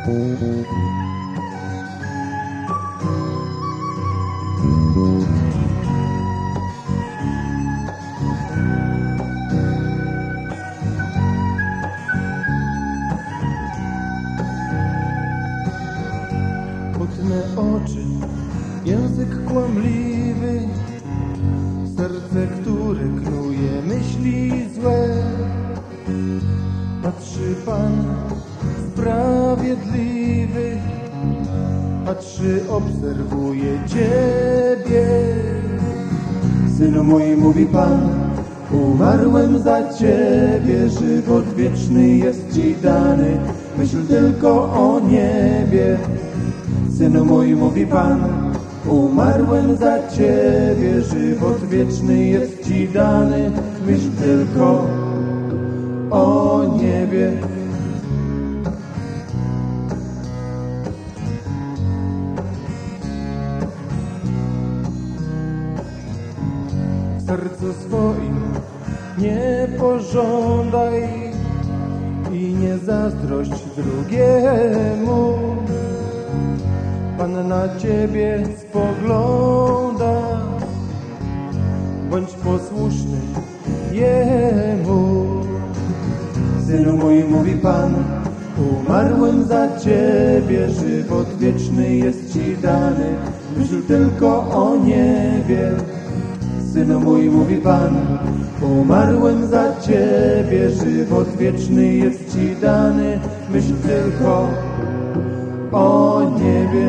پچھو سر سکھ تور سنموئی می پان او مر واچ بھن اسل کو پانچ بیچ نشی دان کو سنموئی موبی پان کو مار گے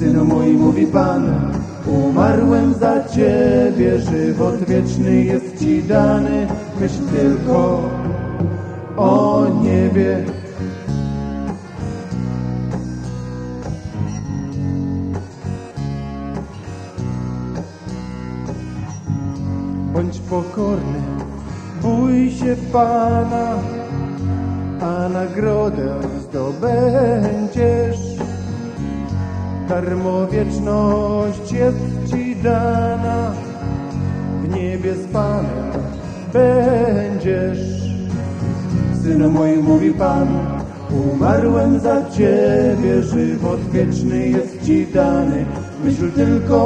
Synu mój mówi Pan, umarłem za Ciebie, żywot wieczny jest Ci dany. Myśl tylko o niebie. Bądź pokorny, bój się Pana, a nagrodę zdobędzie. سنموئی Mobi پان او مارن جاچ بیش بوت کچھ نشچی دان مشل کو